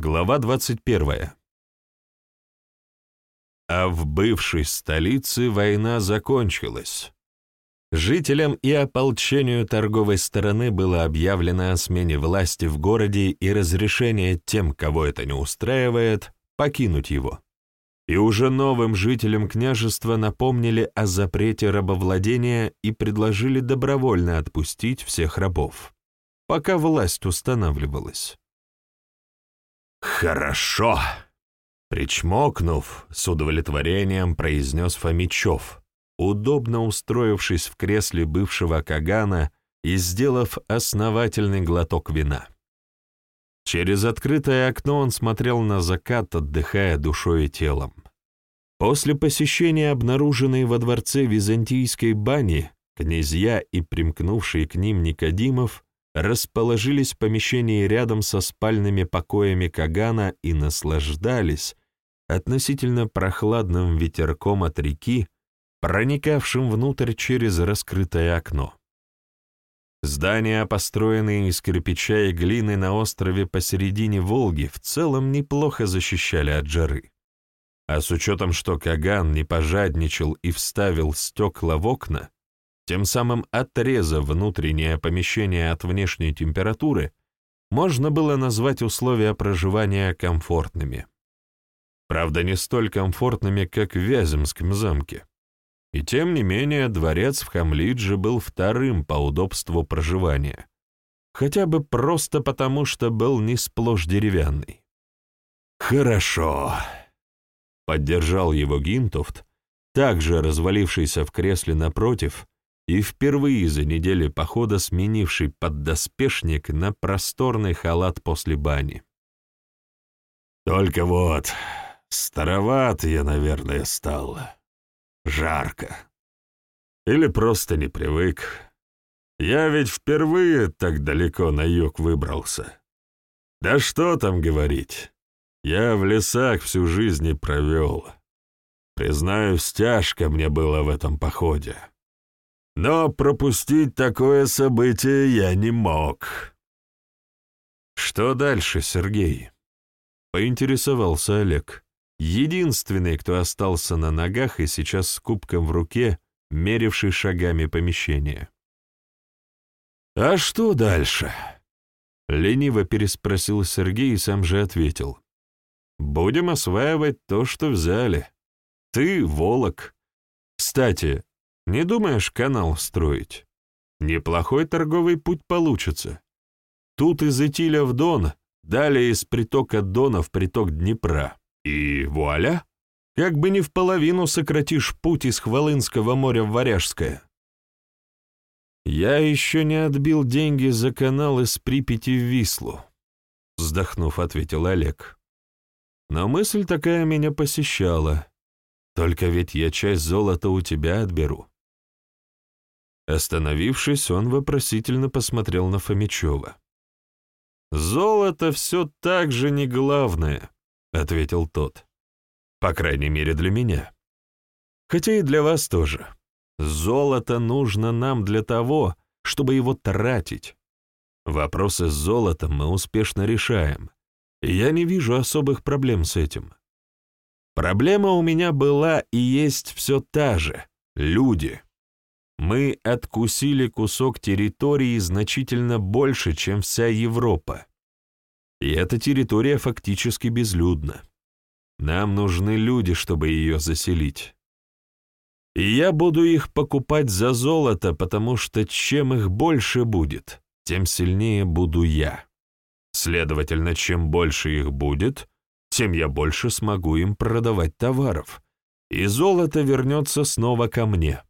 Глава 21. А в бывшей столице война закончилась. Жителям и ополчению торговой стороны было объявлено о смене власти в городе и разрешение тем, кого это не устраивает, покинуть его. И уже новым жителям княжества напомнили о запрете рабовладения и предложили добровольно отпустить всех рабов, пока власть устанавливалась. «Хорошо!» Причмокнув, с удовлетворением произнес Фомичев, удобно устроившись в кресле бывшего Кагана и сделав основательный глоток вина. Через открытое окно он смотрел на закат, отдыхая душой и телом. После посещения обнаруженной во дворце византийской бани, князья и примкнувшие к ним Никодимов расположились в помещении рядом со спальными покоями Кагана и наслаждались относительно прохладным ветерком от реки, проникавшим внутрь через раскрытое окно. Здания, построенные из кирпича и глины на острове посередине Волги, в целом неплохо защищали от жары. А с учетом, что Каган не пожадничал и вставил стекла в окна, тем самым отрезав внутреннее помещение от внешней температуры, можно было назвать условия проживания комфортными. Правда, не столь комфортными, как в Вяземском замке. И тем не менее, дворец в Хамлидже был вторым по удобству проживания, хотя бы просто потому, что был не сплошь деревянный. «Хорошо», — поддержал его Гинтофт, также развалившийся в кресле напротив и впервые за неделю похода сменивший поддоспешник на просторный халат после бани. «Только вот, староват я, наверное, стал. Жарко. Или просто не привык. Я ведь впервые так далеко на юг выбрался. Да что там говорить, я в лесах всю жизнь и провел. Признаюсь, тяжко мне было в этом походе. Но пропустить такое событие я не мог. «Что дальше, Сергей?» — поинтересовался Олег, единственный, кто остался на ногах и сейчас с кубком в руке, меривший шагами помещение. «А что дальше?» — лениво переспросил Сергей и сам же ответил. «Будем осваивать то, что взяли. Ты — Волок. Кстати, не думаешь канал строить? Неплохой торговый путь получится. Тут из Итиля в Дон, далее из притока Дона в приток Днепра. И вуаля! Как бы не в половину сократишь путь из Хвалынского моря в Варяжское. Я еще не отбил деньги за канал из Припяти в Вислу, вздохнув, ответил Олег. Но мысль такая меня посещала. Только ведь я часть золота у тебя отберу. Остановившись, он вопросительно посмотрел на Фомичева. «Золото все так же не главное», — ответил тот. «По крайней мере, для меня. Хотя и для вас тоже. Золото нужно нам для того, чтобы его тратить. Вопросы с золотом мы успешно решаем, я не вижу особых проблем с этим. Проблема у меня была и есть все та же — люди». Мы откусили кусок территории значительно больше, чем вся Европа. И эта территория фактически безлюдна. Нам нужны люди, чтобы ее заселить. И я буду их покупать за золото, потому что чем их больше будет, тем сильнее буду я. Следовательно, чем больше их будет, тем я больше смогу им продавать товаров, и золото вернется снова ко мне.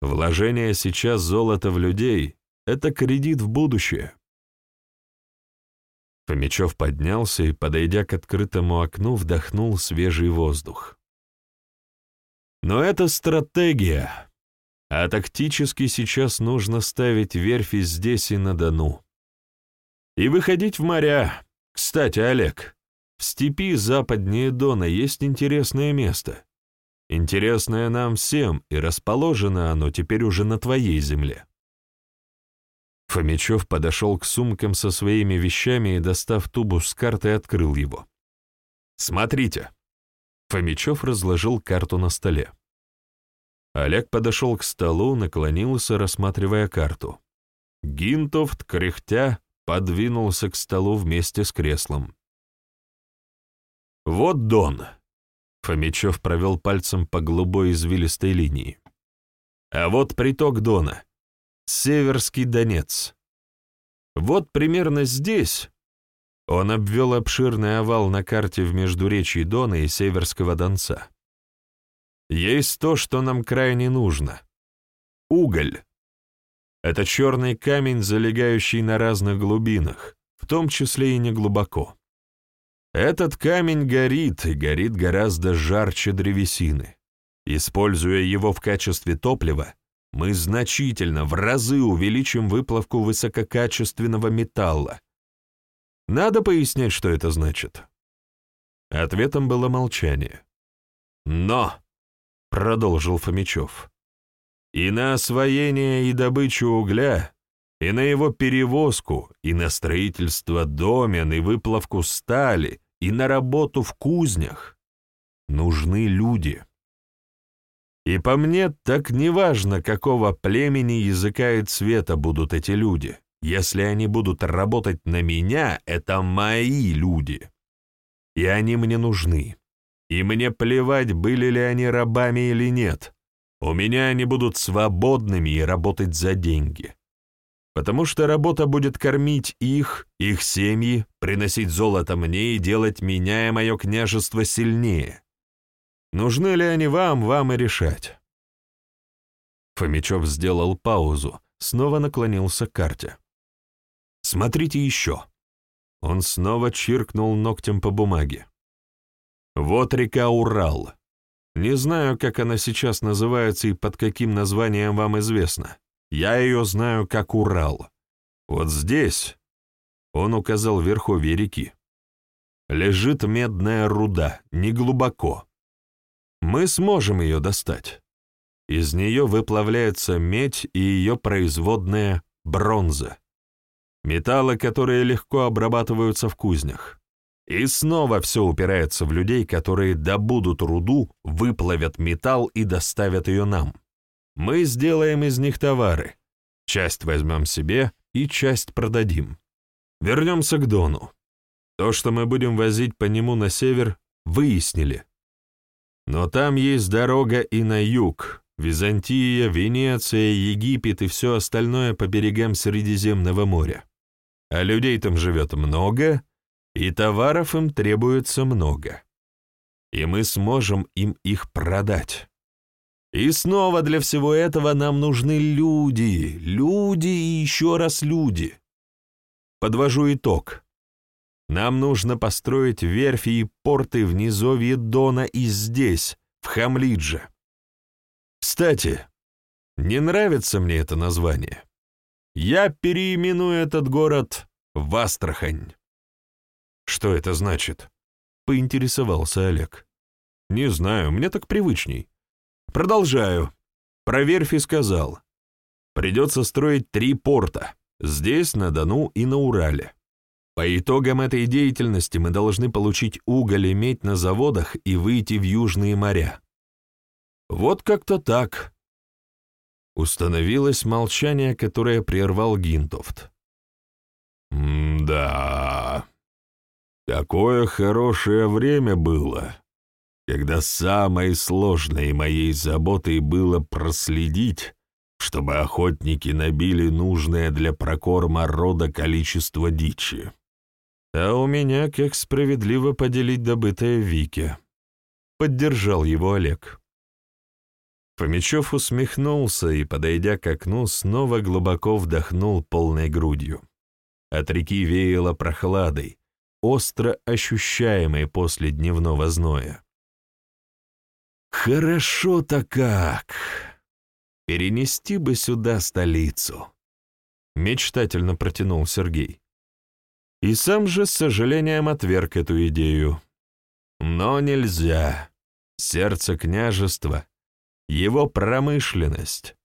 Вложение сейчас золота в людей — это кредит в будущее. Фомичев поднялся и, подойдя к открытому окну, вдохнул свежий воздух. Но это стратегия, а тактически сейчас нужно ставить верфи здесь и на Дону. И выходить в моря. Кстати, Олег, в степи западнее Дона есть интересное место интересное нам всем, и расположено оно теперь уже на твоей земле. Фомичев подошел к сумкам со своими вещами и, достав тубус с картой, открыл его. «Смотрите!» Фомичев разложил карту на столе. Олег подошел к столу, наклонился, рассматривая карту. Гинтофт, кряхтя, подвинулся к столу вместе с креслом. «Вот Дон!» — Фомичев провел пальцем по голубой извилистой линии. «А вот приток Дона. Северский Донец. Вот примерно здесь...» Он обвел обширный овал на карте в междуречии Дона и Северского Донца. Есть то, что нам крайне нужно. Уголь. Это черный камень, залегающий на разных глубинах, в том числе и неглубоко. Этот камень горит, и горит гораздо жарче древесины. Используя его в качестве топлива, мы значительно, в разы увеличим выплавку высококачественного металла. Надо пояснять, что это значит. Ответом было молчание. Но — продолжил Фомичев. «И на освоение и добычу угля, и на его перевозку, и на строительство домен, и выплавку стали, и на работу в кузнях нужны люди. И по мне, так неважно, какого племени, языка и цвета будут эти люди. Если они будут работать на меня, это мои люди. И они мне нужны. И мне плевать, были ли они рабами или нет. У меня они будут свободными и работать за деньги. Потому что работа будет кормить их, их семьи, приносить золото мне и делать меня и мое княжество сильнее. Нужны ли они вам, вам и решать. Фомичев сделал паузу, снова наклонился к карте. «Смотрите еще». Он снова чиркнул ногтем по бумаге. Вот река Урал. Не знаю, как она сейчас называется и под каким названием вам известно. Я ее знаю как Урал. Вот здесь, он указал верховье реки, лежит медная руда, неглубоко. Мы сможем ее достать. Из нее выплавляется медь и ее производная бронза. Металлы, которые легко обрабатываются в кузнях. И снова все упирается в людей, которые добудут руду, выплавят металл и доставят ее нам. Мы сделаем из них товары. Часть возьмем себе и часть продадим. Вернемся к Дону. То, что мы будем возить по нему на север, выяснили. Но там есть дорога и на юг, Византия, Венеция, Египет и все остальное по берегам Средиземного моря. А людей там живет много, и товаров им требуется много. И мы сможем им их продать. И снова для всего этого нам нужны люди, люди и еще раз люди. Подвожу итог. Нам нужно построить верфи и порты в низовье Дона и здесь, в Хамлидже. Кстати, не нравится мне это название. Я переименую этот город в Астрахань. «Что это значит?» — поинтересовался Олег. «Не знаю, мне так привычней». «Продолжаю. Про верфи сказал. Придется строить три порта. Здесь, на Дону и на Урале. По итогам этой деятельности мы должны получить уголь и медь на заводах и выйти в южные моря. Вот как-то так». Установилось молчание, которое прервал Гинтофт. «Да...» Какое хорошее время было, когда самой сложной моей заботой было проследить, чтобы охотники набили нужное для прокорма рода количество дичи. А у меня как справедливо поделить добытое Вике. Поддержал его Олег. Фомичев усмехнулся и, подойдя к окну, снова глубоко вдохнул полной грудью. От реки веяло прохладой, остро ощущаемой после дневного зноя. «Хорошо-то как! Перенести бы сюда столицу!» — мечтательно протянул Сергей. И сам же с сожалением отверг эту идею. Но нельзя. Сердце княжества, его промышленность,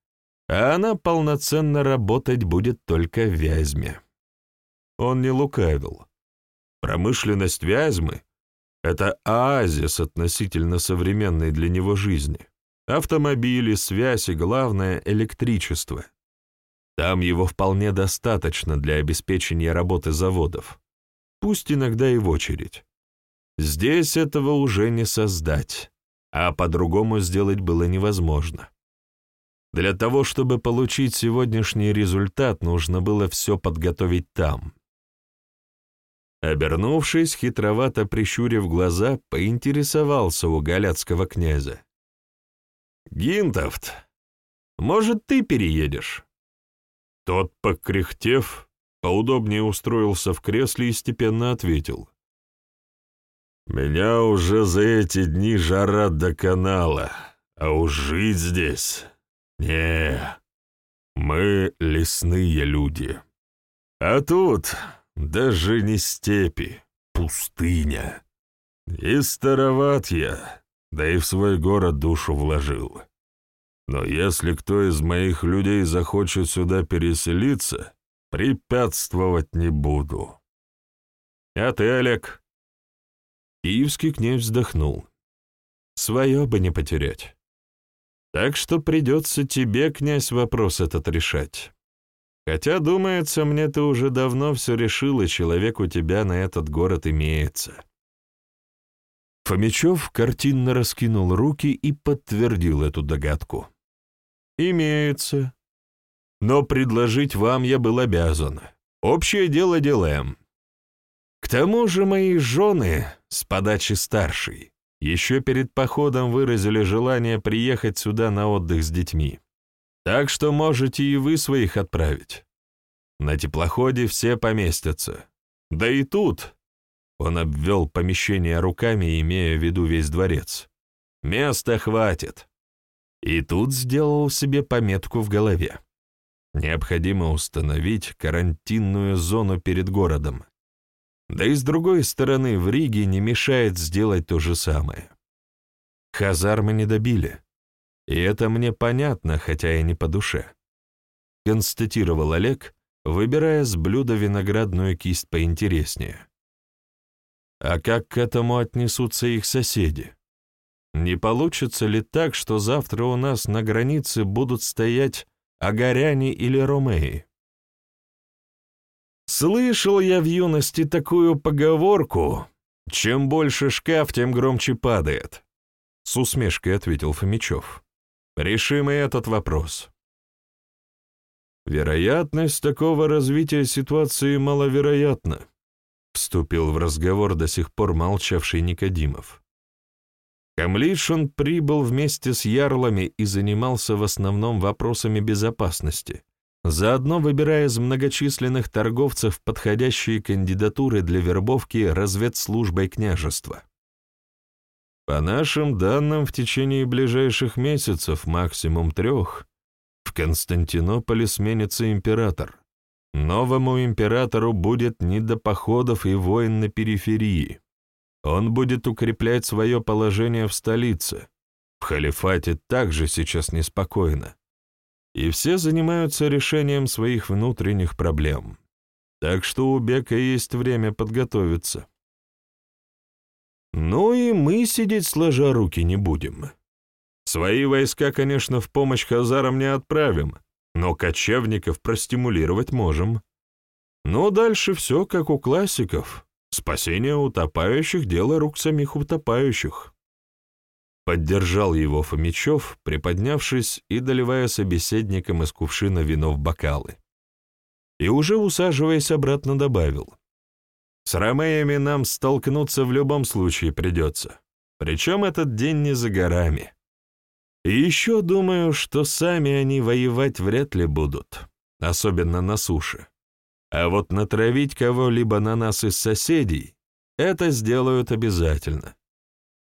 а она полноценно работать будет только в Вязьме. Он не лукавил. Промышленность Вязьмы — это оазис относительно современной для него жизни. Автомобили, связь и, главное, электричество. Там его вполне достаточно для обеспечения работы заводов, пусть иногда и в очередь. Здесь этого уже не создать, а по-другому сделать было невозможно. Для того, чтобы получить сегодняшний результат, нужно было все подготовить там. Обернувшись, хитровато прищурив глаза, поинтересовался у галяцкого князя. «Гинтовт, может, ты переедешь?» Тот, покряхтев, поудобнее устроился в кресле и степенно ответил. «Меня уже за эти дни жара доконала, а уж жить здесь... Не, мы лесные люди. А тут даже не степи, пустыня. И староват я, да и в свой город душу вложил. Но если кто из моих людей захочет сюда переселиться, препятствовать не буду. А ты, Олег?» Киевский князь вздохнул. «Свое бы не потерять. Так что придется тебе, князь, вопрос этот решать. Хотя, думается, мне ты уже давно все решил, и человек у тебя на этот город имеется». Фомичев картинно раскинул руки и подтвердил эту догадку. «Имеется. Но предложить вам я был обязан. Общее дело делаем. К тому же мои жены, с подачи старшей, еще перед походом выразили желание приехать сюда на отдых с детьми. Так что можете и вы своих отправить. На теплоходе все поместятся. Да и тут...» Он обвел помещение руками, имея в виду весь дворец. «Места хватит. И тут сделал себе пометку в голове. Необходимо установить карантинную зону перед городом. Да и с другой стороны, в Риге не мешает сделать то же самое. Хазар мы не добили. И это мне понятно, хотя и не по душе. Констатировал Олег, выбирая с блюда виноградную кисть поинтереснее. А как к этому отнесутся их соседи? Не получится ли так, что завтра у нас на границе будут стоять агаряне или ромеи? Слышал я в юности такую поговорку «Чем больше шкаф, тем громче падает», — с усмешкой ответил Фомичев. «Решим и этот вопрос». «Вероятность такого развития ситуации маловероятна», — вступил в разговор до сих пор молчавший Никодимов. Камлишин прибыл вместе с ярлами и занимался в основном вопросами безопасности, заодно выбирая из многочисленных торговцев подходящие кандидатуры для вербовки разведслужбой княжества. По нашим данным, в течение ближайших месяцев, максимум трех, в Константинополе сменится император. Новому императору будет не до походов и войн на периферии. Он будет укреплять свое положение в столице. В халифате также сейчас неспокойно. И все занимаются решением своих внутренних проблем. Так что у Бека есть время подготовиться. Ну и мы сидеть сложа руки не будем. Свои войска, конечно, в помощь хазарам не отправим, но кочевников простимулировать можем. Но дальше все как у классиков. Спасение утопающих — дело рук самих утопающих. Поддержал его Фомичев, приподнявшись и доливая собеседникам из кувшина вино в бокалы. И уже усаживаясь обратно добавил. «С ромеями нам столкнуться в любом случае придется. Причем этот день не за горами. И еще думаю, что сами они воевать вряд ли будут, особенно на суше. А вот натравить кого-либо на нас из соседей — это сделают обязательно.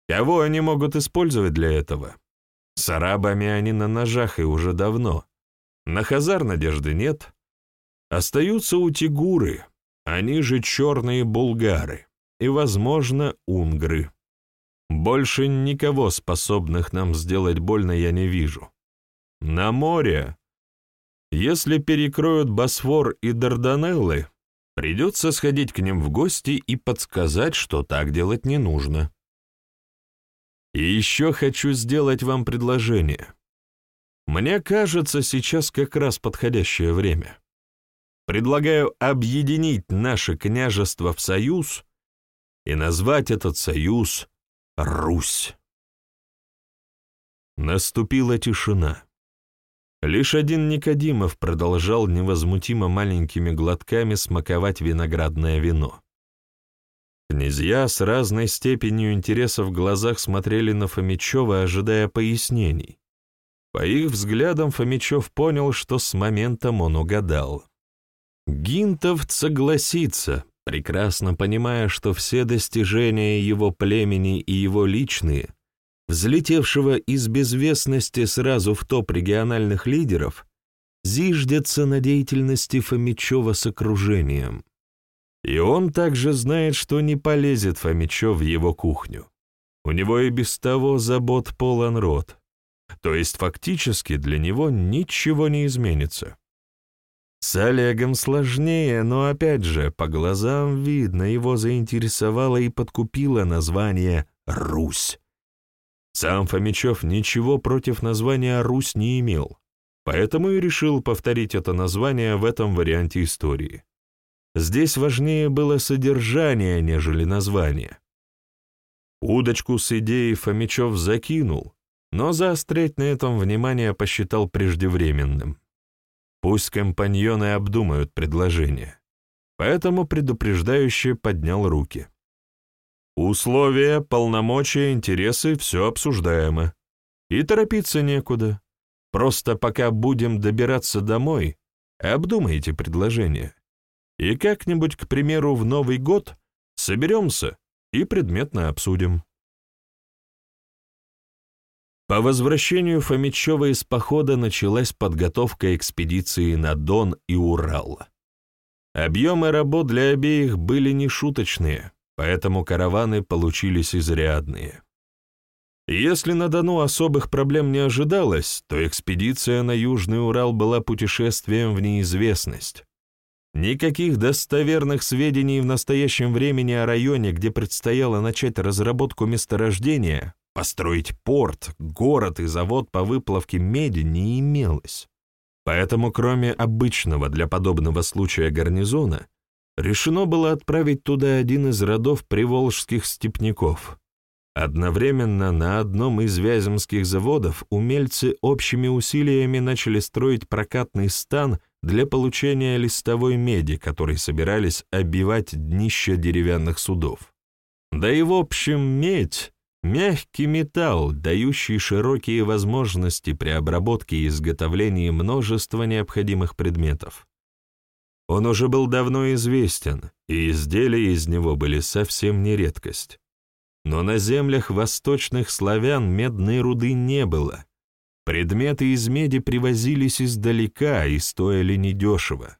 Кого они могут использовать для этого? С арабами они на ножах и уже давно. На Хазар надежды нет. Остаются утигуры, они же черные булгары и, возможно, унгры. Больше никого, способных нам сделать больно, я не вижу. На море Если перекроют Босфор и Дарданеллы, придется сходить к ним в гости и подсказать, что так делать не нужно. И еще хочу сделать вам предложение. Мне кажется, сейчас как раз подходящее время. Предлагаю объединить наше княжество в союз и назвать этот союз Русь. Наступила тишина. Лишь один Никодимов продолжал невозмутимо маленькими глотками смаковать виноградное вино. Князья с разной степенью интереса в глазах смотрели на Фомичева, ожидая пояснений. По их взглядам Фомичев понял, что с моментом он угадал. Гинтов согласится, прекрасно понимая, что все достижения его племени и его личные — взлетевшего из безвестности сразу в топ региональных лидеров, зиждется на деятельности Фомичева с окружением. И он также знает, что не полезет Фомичев в его кухню. У него и без того забот полон рот. То есть фактически для него ничего не изменится. С Олегом сложнее, но опять же, по глазам видно, его заинтересовало и подкупило название «Русь». Сам Фомичев ничего против названия «Русь» не имел, поэтому и решил повторить это название в этом варианте истории. Здесь важнее было содержание, нежели название. Удочку с идеей Фомичев закинул, но заострять на этом внимание посчитал преждевременным. Пусть компаньоны обдумают предложение. Поэтому предупреждающе поднял руки. Условия, полномочия, интересы — все обсуждаемо. И торопиться некуда. Просто пока будем добираться домой, обдумайте предложение. И как-нибудь, к примеру, в Новый год соберемся и предметно обсудим. По возвращению Фомичева из похода началась подготовка экспедиции на Дон и Урал. Объемы работ для обеих были нешуточные, поэтому караваны получились изрядные. если на Дону особых проблем не ожидалось, то экспедиция на Южный Урал была путешествием в неизвестность. Никаких достоверных сведений в настоящем времени о районе, где предстояло начать разработку месторождения, построить порт, город и завод по выплавке меди не имелось. Поэтому кроме обычного для подобного случая гарнизона, решено было отправить туда один из родов приволжских степняков. Одновременно на одном из вяземских заводов умельцы общими усилиями начали строить прокатный стан для получения листовой меди, который собирались обивать днища деревянных судов. Да и в общем медь — мягкий металл, дающий широкие возможности при обработке и изготовлении множества необходимых предметов. Он уже был давно известен, и изделия из него были совсем не редкость. Но на землях восточных славян медной руды не было. Предметы из меди привозились издалека и стоили недешево.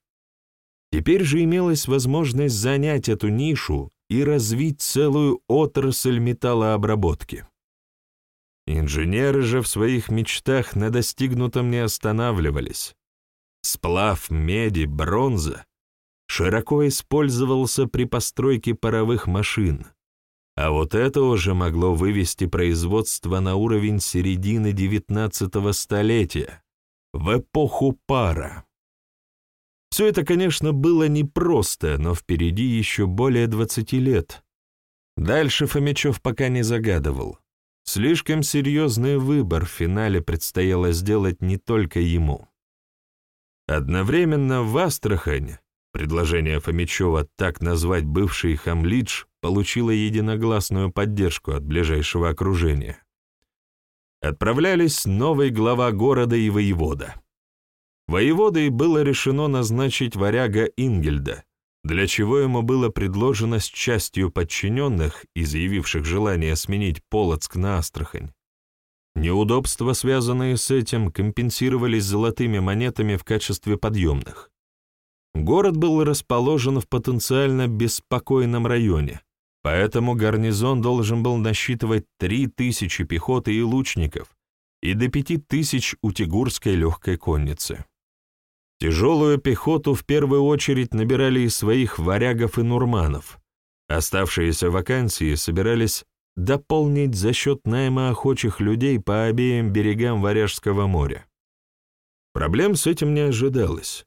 Теперь же имелась возможность занять эту нишу и развить целую отрасль металлообработки. Инженеры же в своих мечтах на достигнутом не останавливались. Сплав меди, бронза широко использовался при постройке паровых машин, а вот это уже могло вывести производство на уровень середины XIX столетия, в эпоху пара. Все это, конечно, было непросто, но впереди еще более 20 лет. Дальше Фомичев пока не загадывал. Слишком серьезный выбор в финале предстояло сделать не только ему. Одновременно в Астрахань предложение Фомичева так назвать бывший Хамлидж получило единогласную поддержку от ближайшего окружения. Отправлялись новый глава города и воевода. Воеводой было решено назначить варяга Ингельда, для чего ему было предложено с частью подчиненных, изъявивших желание сменить Полоцк на Астрахань, Неудобства, связанные с этим, компенсировались золотыми монетами в качестве подъемных. Город был расположен в потенциально беспокойном районе, поэтому гарнизон должен был насчитывать 3000 пехоты и лучников и до 5000 у Тигурской легкой конницы. Тяжелую пехоту в первую очередь набирали из своих варягов и нурманов. Оставшиеся вакансии собирались дополнить за счет найма охочих людей по обеим берегам Варяжского моря. Проблем с этим не ожидалось.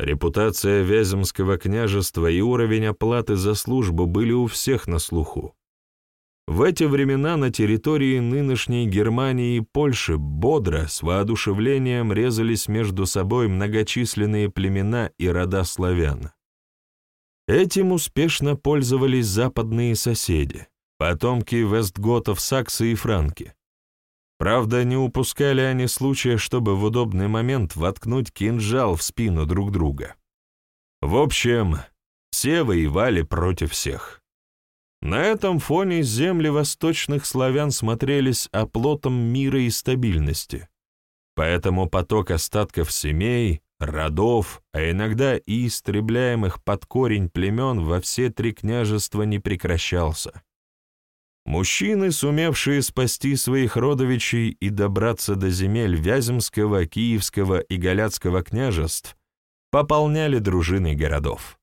Репутация Вяземского княжества и уровень оплаты за службу были у всех на слуху. В эти времена на территории нынешней Германии и Польши бодро, с воодушевлением резались между собой многочисленные племена и рода славян. Этим успешно пользовались западные соседи, потомки вестготов Саксы и Франки. Правда, не упускали они случая, чтобы в удобный момент воткнуть кинжал в спину друг друга. В общем, все воевали против всех. На этом фоне земли восточных славян смотрелись оплотом мира и стабильности. Поэтому поток остатков семей, родов, а иногда и истребляемых под корень племен во все три княжества не прекращался. Мужчины, сумевшие спасти своих родовичей и добраться до земель Вяземского, Киевского и Галяцкого княжеств, пополняли дружины городов.